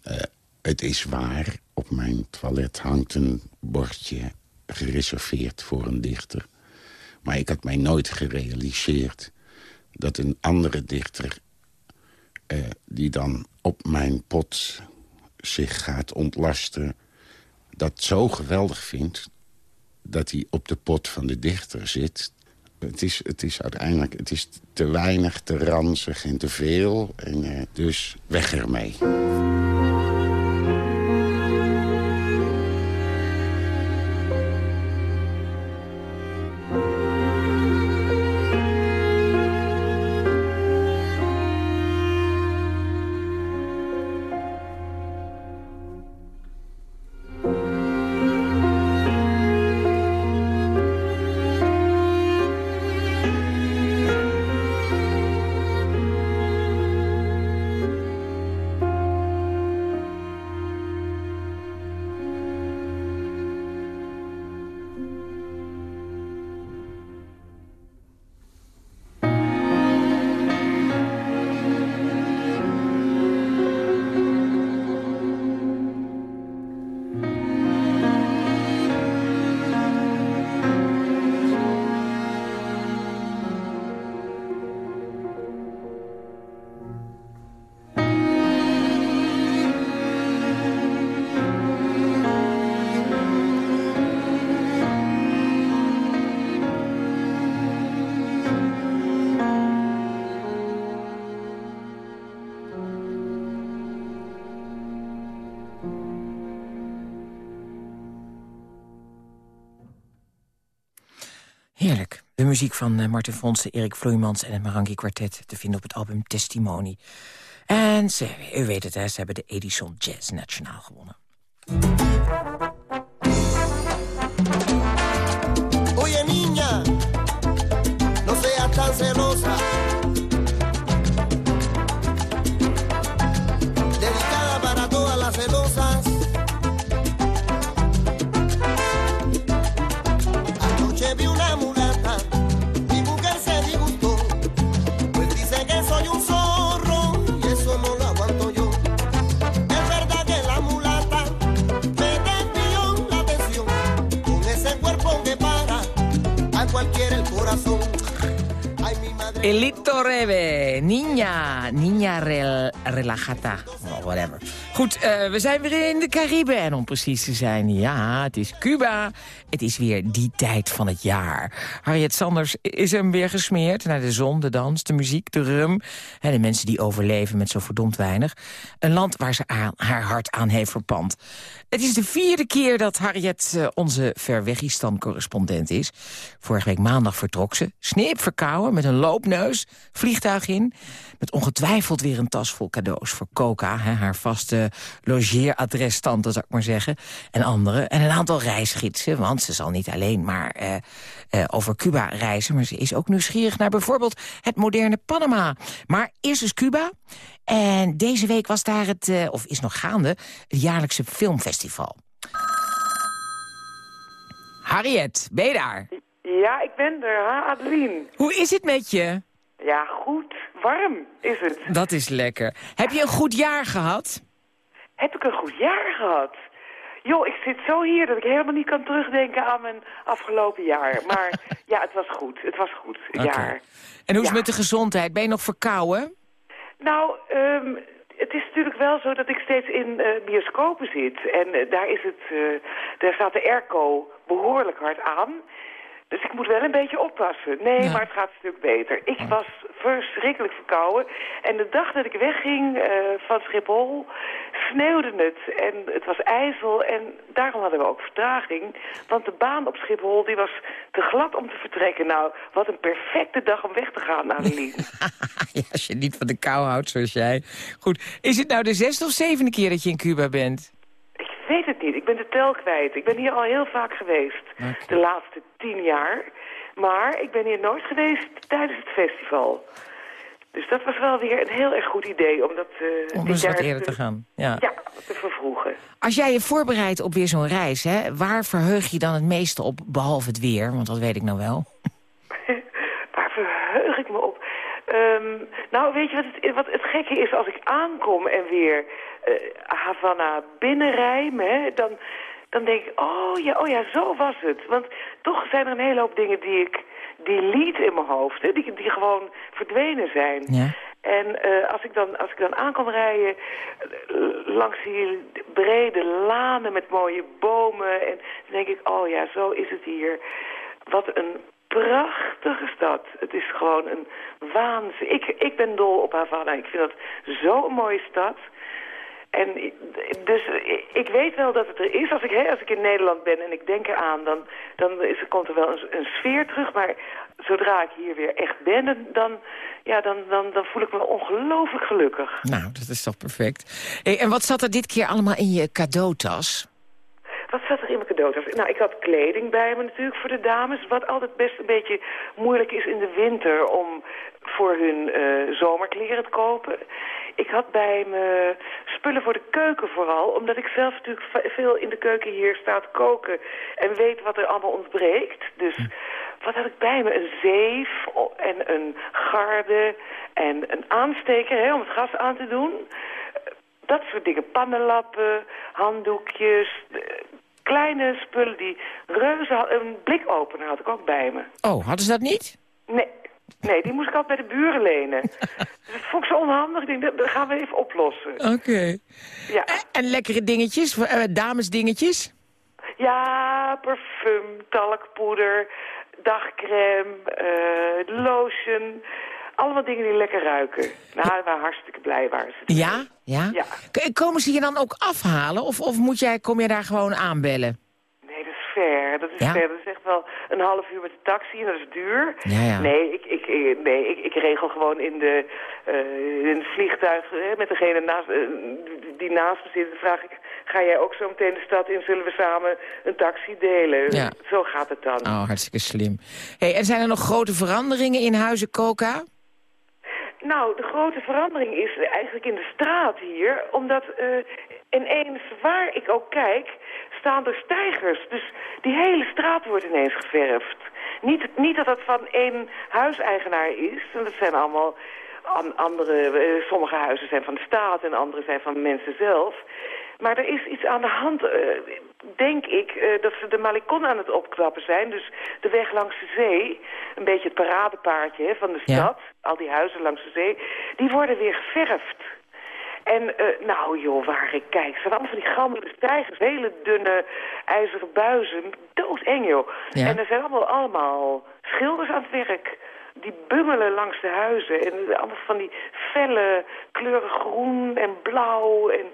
eh, het is waar, op mijn toilet hangt een bordje gereserveerd voor een dichter. Maar ik had mij nooit gerealiseerd dat een andere dichter... eh, die dan op mijn pot zich gaat ontlasten... dat zo geweldig vindt dat hij op de pot van de dichter zit. Het is, het is uiteindelijk het is te weinig, te ranzig en te veel. En, eh, dus weg ermee. Muziek van eh, Martin Fonsen, Erik Vloeimans en het Marangi Quartet... te vinden op het album Testimony. En ze, u weet het, ze hebben de Edison Jazz Nationaal gewonnen. Elito Rebe, Nina, Nina rel, Relajata, whatever. Goed, eh, we zijn weer in de Cariben om precies te zijn. Ja, het is Cuba. Het is weer die tijd van het jaar. Harriet Sanders is hem weer gesmeerd naar de zon, de dans, de muziek, de rum. Hè, de mensen die overleven met zo verdomd weinig. Een land waar ze aan, haar hart aan heeft verpand. Het is de vierde keer dat Harriet eh, onze Verwegistan-correspondent is. Vorige week maandag vertrok ze, sneep verkouden met een loopneus, vliegtuig in. Met ongetwijfeld weer een tas vol cadeaus voor Coca, hè, haar vaste logeeradrestante, zou ik maar zeggen. En andere. En een aantal reisgidsen, want ze zal niet alleen maar eh, eh, over Cuba reizen... maar ze is ook nieuwsgierig naar bijvoorbeeld het moderne Panama. Maar eerst dus Cuba. En deze week was daar het, eh, of is nog gaande, het jaarlijkse filmfestival. Harriet, ben je daar? Ja, ik ben er, ha, Adeline. Hoe is het met je? Ja, goed. Warm is het. Dat is lekker. Heb je een goed jaar gehad? Heb ik een goed jaar gehad? Joh, ik zit zo hier dat ik helemaal niet kan terugdenken aan mijn afgelopen jaar. Maar ja, het was goed. Het was goed, het jaar. En hoe is het Ja. met de gezondheid? Ben je nog verkouden? Nou, ehm, het is natuurlijk wel zo dat ik steeds in eh, bioscopen zit. En eh, daar, is het, eh, daar staat de airco behoorlijk hard aan. Dus ik moet wel een beetje oppassen. Nee, maar het gaat een stuk beter. Ik was verschrikkelijk verkouden. En de dag dat ik wegging eh, van Schiphol, sneeuwde het. En het was ijzel. En daarom hadden we ook vertraging. Want de baan op Schiphol die was te glad om te vertrekken. Nou, wat een perfecte dag om weg te gaan. Ja, als je niet van de kou houdt zoals jij. Goed, is het nou de zesde of zevende keer dat je in Cuba bent? Ik weet het niet. Ik ben de tel kwijt. Ik ben hier al heel vaak geweest. De laatste tien jaar. Maar ik ben hier nooit geweest tijdens het festival. Dus dat was wel weer een heel erg goed idee om dat eh Om eens wat eerder te gaan. Ja. Ja, te vervroegen. Als jij je voorbereidt op weer zo'n reis, hè, waar verheug je dan het meeste op, behalve het weer? Want dat weet ik nou wel. Waar verheug ik me Ehm, nou, weet je wat het, wat het gekke is? Als ik aankom en weer eh Havana binnenrijm, hè, dan, dan denk ik, oh ja, oh ja, zo was het. Want toch zijn er een hele hoop dingen die ik delete in mijn hoofd, hè, die, die gewoon verdwenen zijn. Ja. En eh, als, ik dan, als ik dan aan kan rijden eh, langs die brede lanen met mooie bomen... en dan denk ik, oh ja, zo is het hier. Wat een prachtige stad. Het is gewoon een waanzin. Ik, ik ben dol op Havana. Ik vind dat zo'n mooie stad. En dus ik weet wel dat het er is. Als ik, hè, als ik in Nederland ben en ik denk eraan, dan, dan is, komt er wel een, een sfeer terug. Maar zodra ik hier weer echt ben, dan- dan, ja, dan, dan, dan voel ik me ongelooflijk gelukkig. Nou, dat is toch perfect. Hey, en wat zat er dit keer allemaal in je cadeautas? Wat zat Nou, ik had kleding bij me natuurlijk voor de dames. Wat altijd best een beetje moeilijk is in de winter om voor hun eh, zomerkleren te kopen. Ik had bij me spullen voor de keuken vooral. Omdat ik zelf natuurlijk ve- veel in de keuken hier sta te koken. En weet wat er allemaal ontbreekt. Dus wat had ik bij me? Een zeef en een garde en een aansteker hè, om het gas aan te doen. Dat soort dingen. Pannenlappen, handdoekjes, kleine spullen die reuze... had- Een blikopener had ik ook bij me. Oh, hadden ze dat niet? Nee, nee die moest ik altijd bij de buren lenen. dus dat vond ik zo onhandig. Ik denk, dat, gaan we even oplossen. Oké. Ja. En lekkere dingetjes, eh, damesdingetjes? Ja, parfum, talkpoeder, dagcreme, eh, lotion. Allemaal dingen die lekker ruiken. Nou, we hartstikke blij waren ze. Ja? Ja? Ja. Komen ze je dan ook afhalen? Of, of moet jij, kom je daar gewoon aanbellen? Nee, dat is ver. Dat is Ja? ver. Dat is echt wel een half uur met de taxi en dat is duur. Ja, ja. Nee, ik, ik, eh, nee ik, ik regel gewoon in, de, eh, in het vliegtuig hè, met degene naast, eh, die- die naast me zit. Dan vraag ik, ga jij ook zo meteen de stad in? Zullen we samen een taxi delen? Ja. Zo gaat het dan. Oh, hartstikke slim. Hey, en zijn er nog grote veranderingen in Huizen Coca? Nou, de grote verandering is eigenlijk in de straat hier. Omdat eh, ineens, waar ik ook kijk, staan er stijgers. Dus die hele straat wordt ineens geverfd. Niet, niet dat dat van één huiseigenaar is. Want dat zijn allemaal an- andere... eh, sommige huizen zijn van de staat en andere zijn van mensen zelf. Maar er is iets aan de hand, eh, denk ik, eh, dat ze de Malikon aan het opknappen zijn. Dus de weg langs de zee, een beetje het paradepaardje hè, van de Ja. stad, al die huizen langs de zee, die worden weer geverfd. En eh, nou joh, waar ik kijk, staan allemaal van die gammele stijgers, hele dunne ijzeren buizen, doodeng joh. Ja. En er zijn allemaal, allemaal schilders aan het werk. Die bungelen langs de huizen en allemaal van die felle kleuren groen en blauw en...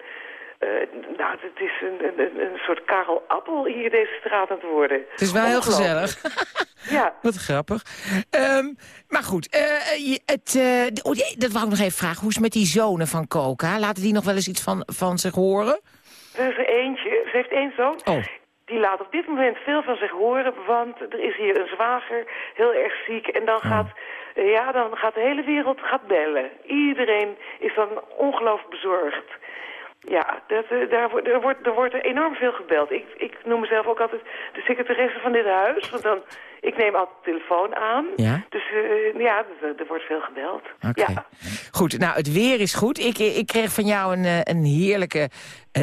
eh, nou, het is een, een, een- soort Karel Appel hier deze straat aan het worden. Het is wel heel gezellig. Ja. Wat grappig. Ehm, maar goed, je- het, oh, dat wou ik nog even vragen. Hoe is het met die zonen van Coca? Laten die nog wel eens iets van, van zich horen? Er is er eentje, ze heeft één zoon. Oh. Die laat op dit moment veel van zich horen, want er is hier een zwager heel erg ziek. En dan gaat, eh, ja, dan gaat de hele wereld gaat bellen. Iedereen is dan ongelooflijk bezorgd. Ja, dat, eh, daar, wordt- er, wordt, er wordt enorm veel gebeld. Ik, ik noem mezelf ook altijd de secretaresse van dit huis. Want dan, ik neem altijd de telefoon aan. Ja? Dus eh, ja, er, er wordt veel gebeld. Oké. Ja. Goed, nou, het weer is goed. Ik, ik kreeg van jou een, eh, een heerlijke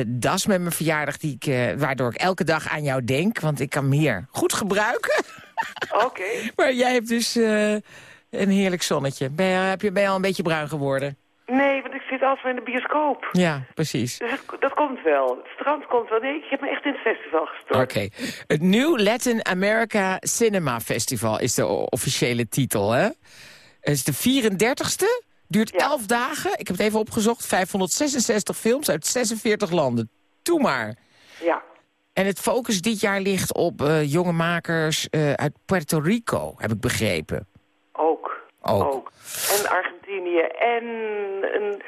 das met mijn verjaardag... Die ik, waardoor ik elke dag aan jou denk. Want ik kan hem hier goed gebruiken. Oké. maar jij hebt dus een heerlijk zonnetje. Ben je, heb je, ben je al een beetje bruin geworden? Nee, want ik zit altijd in de bioscoop. Ja, precies. Dus het, dat komt wel. Het strand komt wel. Nee, ik heb me echt in het festival gestort. Oké. Het New Latin America Cinema Festival is de officiële titel, hè? Het is de 34ste. Duurt 11 dagen. Ik heb het even opgezocht. 566 films uit 46 landen. Doe maar. Ja. En het focus dit jaar ligt op eh, jonge makers eh, uit Puerto Rico, heb ik begrepen. Ook. Ook. En Argentinië. En een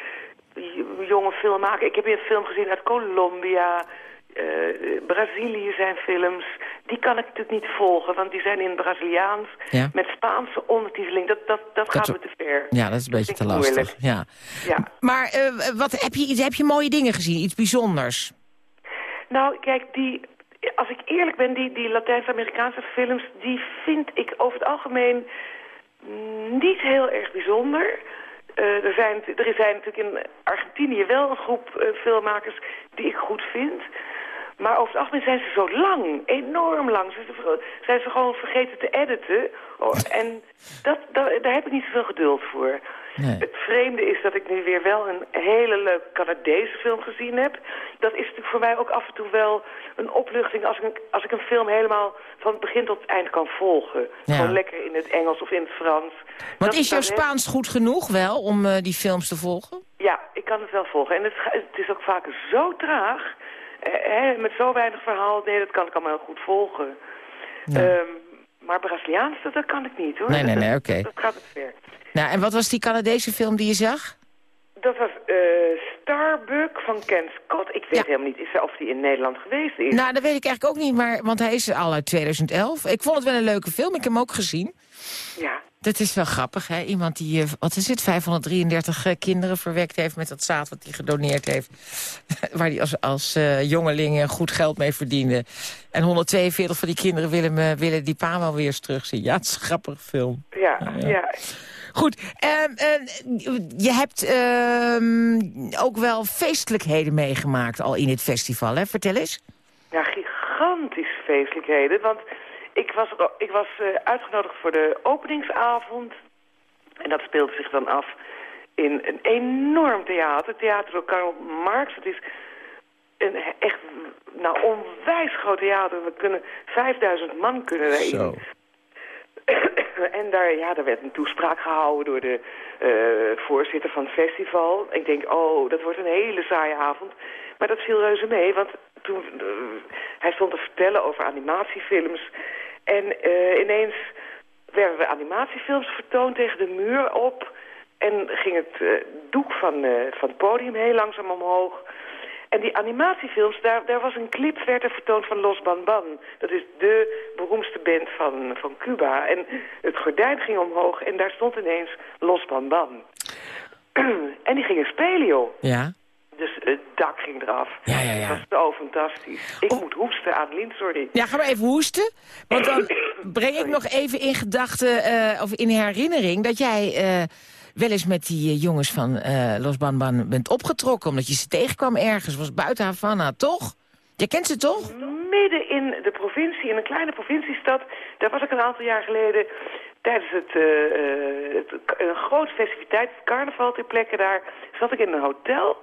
jonge filmmaker. Ik heb hier een film gezien uit Colombia. eh, Brazilië zijn films. Die kan ik natuurlijk niet volgen, want die zijn in Braziliaans. Ja. Met Spaanse ondertiteling. Dat, dat, dat, gaat me te ver. Ja, dat is een beetje te lastig. Ja. Ja. Maar eh, wat, heb, je, heb je mooie dingen gezien? Iets bijzonders? Nou, kijk, die, als ik eerlijk ben, die, die Latijns-Amerikaanse films... die vind ik over het algemeen niet heel erg bijzonder. Eh, er, zijn, er zijn natuurlijk in Argentinië wel een groep eh, filmmakers die ik goed vind... Maar over het algemeen zijn ze zo lang, enorm lang. Ze- zijn ze gewoon vergeten te editen. Oh, en dat, dat, daar heb ik niet zoveel geduld voor. Het vreemde is dat ik nu weer wel een hele leuke Canadese film gezien heb. Dat is natuurlijk voor mij ook af en toe wel een opluchting... als ik een, als ik een film helemaal van het begin tot het eind kan volgen. Ja. Gewoon lekker in het Engels of in het Frans. Want Dat- is jouw dat heeft- Spaans goed genoeg wel om eh, die films te volgen? Ja, ik kan het wel volgen. En het, het is ook vaak zo traag. eh, met zo weinig verhaal. Nee, dat kan ik allemaal heel goed volgen. Ehm, maar Braziliaans, dat, dat kan ik niet hoor. Nee, nee, Dat- nee, oké. Dat gaat te ver. Nou, en wat was die Canadese film die je zag? Dat was eh Starbuck van Ken Scott. Ik weet helemaal niet is of die in Nederland geweest is. Nou, dat weet ik eigenlijk ook niet, maar, want hij is al uit 2011. Ik vond het wel een leuke film, ik heb hem ook gezien. Ja. Dat is wel grappig, hè? Iemand die, eh, wat is het, 533 eh, kinderen verwekt heeft... met dat zaad wat hij gedoneerd heeft. waar hij als, als jongeling goed geld mee verdiende. En 142 van die kinderen willen, me, willen die pa wel weer terugzien. Ja, het is een grappige film. Ja, ja. Goed, ehm, eh, je hebt ehm, ook wel feestelijkheden meegemaakt al in het festival, hè? Vertel eens. Ja, gigantische feestelijkheden. Want ik was, ik was eh, uitgenodigd voor de openingsavond. En dat speelde zich dan af in een enorm theater. Theater Karl Marx. Het is een echt nou, onwijs groot theater. We kunnen 5000 man kunnen daarin. En daar, ja, daar werd een toespraak gehouden door de eh, voorzitter van het festival. Ik denk, oh, dat wordt een hele saaie avond. Maar dat viel reuze mee, want toen, eh, hij stond te vertellen over animatiefilms. En eh, ineens werden de animatiefilms vertoond tegen de muur op. En ging het doek van, van het podium heel langzaam omhoog. En die animatiefilms, daar, daar was een clip werd er vertoond van Los Ban Ban. Dat is de beroemdste band van, van Cuba. En het gordijn ging omhoog en daar stond ineens Los Ban Ban. en die gingen spelen, joh. Ja. Dus het dak ging eraf. Ja, ja, ja. Dat was zo fantastisch. Ik moet hoesten, Adeline, sorry. Ja, ga maar even hoesten. Want dan breng ik nog even in gedachten, eh, of in herinnering... dat jij eh, wel eens met die eh, jongens van eh, Los Ban Ban bent opgetrokken... omdat je ze tegenkwam ergens. was buiten Havana, toch? Je kent ze toch? Midden in de provincie, in een kleine provinciestad. Daar was ik een aantal jaar geleden tijdens het, eh, een grote festiviteit, het carnaval ter plekke daar. Zat ik in een hotel,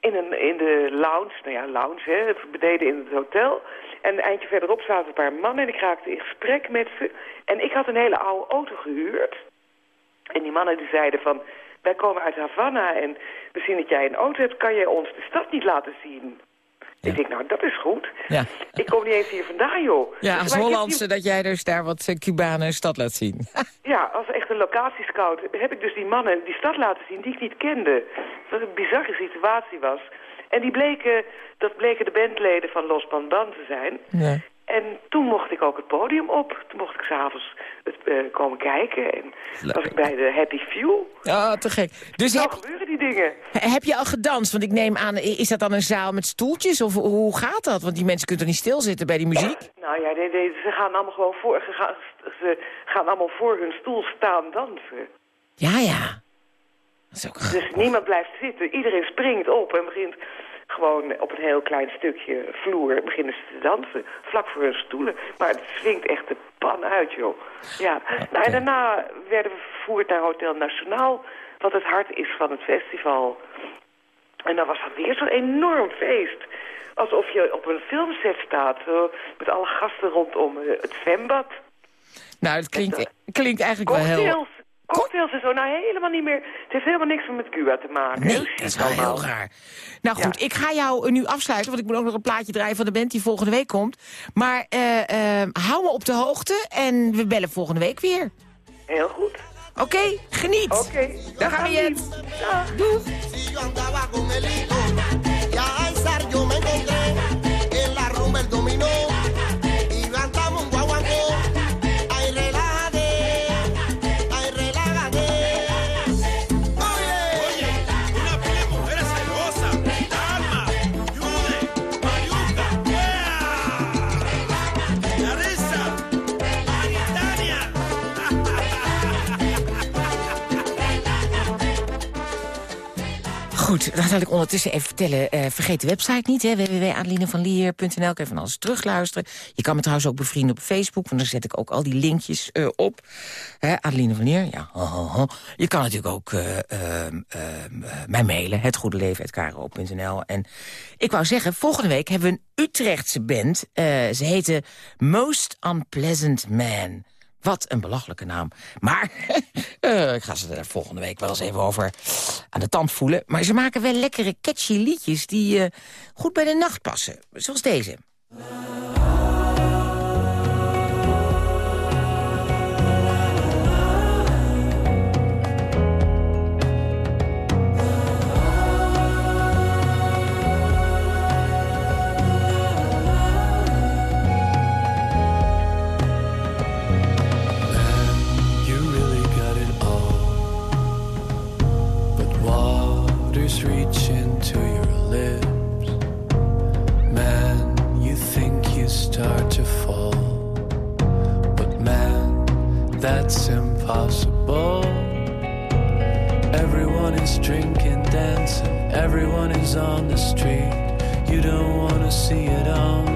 in, een, in de lounge, nou ja, lounge, hè, beneden in het hotel. En een eindje verderop zaten een paar mannen en ik raakte in gesprek met ze. En ik had een hele oude auto gehuurd. En die mannen die zeiden van, wij komen uit Havana en we zien dat jij een auto hebt, kan jij ons de stad niet laten zien? Ik denk, nou, dat is goed. Ja. Ik kom niet eens hier vandaan, joh. Ja, Dus als Hollandse dat jij dus daar wat eh, Cubanen stad laat zien. ja, als echt een locatiescout heb ik dus die mannen die stad laten zien die ik niet kende. Wat een bizarre situatie was. En die bleken, dat bleken de bandleden van Los Ban te zijn. Ja. En toen mocht ik ook het podium op. Toen mocht ik s'avonds uh, komen kijken. En was ik bij de Happy Few. Ja, te gek. Dus heb, gebeuren die dingen. heb je al gedanst? Want ik neem aan, is dat dan een zaal met stoeltjes? Of hoe gaat dat? Want die mensen kunnen toch niet stilzitten bij die muziek? Nou ja, nee, nee, ze gaan allemaal gewoon voor, ze gaan, ze gaan allemaal voor hun stoel staan dansen. Ja, ja. Dat is ook... Dus niemand blijft zitten. Iedereen springt op en begint gewoon op een heel klein stukje vloer beginnen ze te dansen. Vlak voor hun stoelen. Maar het swingt echt de pan uit, joh. Ja. Nou, en daarna werden we vervoerd naar Hotel Nationaal, wat het hart is van het festival. En dan was dat weer zo'n enorm feest. Alsof je op een filmset staat, zo, met alle gasten rondom eh, het zwembad. Nou, het klinkt, klinkt eigenlijk wel heel... Cocktails, en zo, nou helemaal niet meer. Het heeft helemaal niks meer met Cuba te maken. Nee, Heel dat is wel allemaal. heel raar. Nou goed, ik ga jou eh, nu afsluiten, want ik moet ook nog een plaatje draaien van de band die volgende week komt. Maar eh, eh, hou me op de hoogte en we bellen volgende week weer. Heel goed. Oké, geniet. Oké. Daar gaan we, Jens. Goed, dan zal ik ondertussen even vertellen. eh, vergeet de website niet, www.adelinevanlier.nl. Kan je van alles terugluisteren. Je kan me trouwens ook bevrienden op Facebook, want dan zet ik ook al die linkjes eh, op. Hè, Adeline van Lier, ja. Je kan natuurlijk ook eh, ehm, ehm, eh, mij mailen, hetgoedeleven.kro.nl. En ik wou zeggen, volgende week hebben we een Utrechtse band. Ze heette Most Unpleasant Man. Wat een belachelijke naam. Maar eh, ik ga ze er volgende week wel eens even over aan de tand voelen. Maar ze maken wel lekkere catchy liedjes die eh, goed bij de nacht passen. Zoals deze. Water's reaching to your lips. Man, you think you start to fall. But man, that's impossible. Everyone is drinking, dancing. Everyone is on the street. You don't want to see it on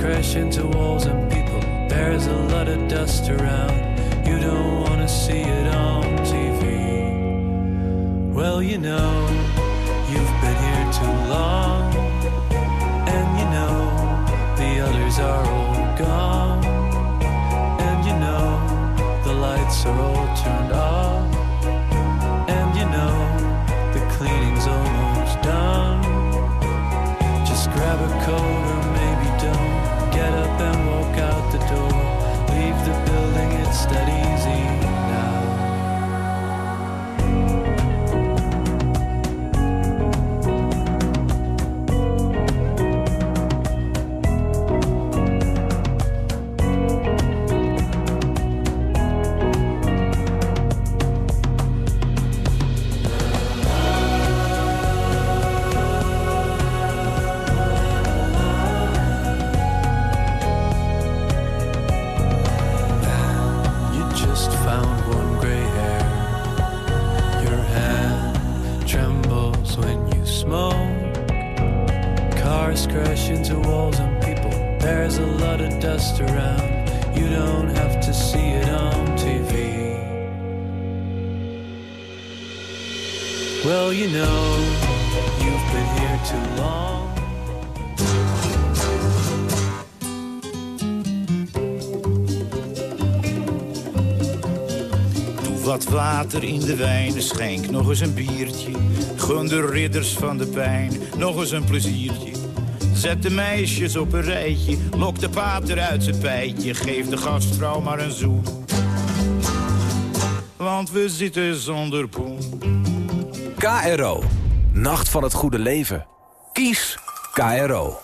crash into walls and people. There's a lot of dust around. You don't want to see it on TV. Well, you know, you've been water in de wijn, schenk nog eens een biertje. Gun de ridders van de pijn nog eens een pleziertje. Zet de meisjes op een rijtje, lok de pater uit zijn pijtje. Geef de gastvrouw maar een zoen. Want we zitten zonder poen. KRO. Nacht van het goede leven. Kies KRO.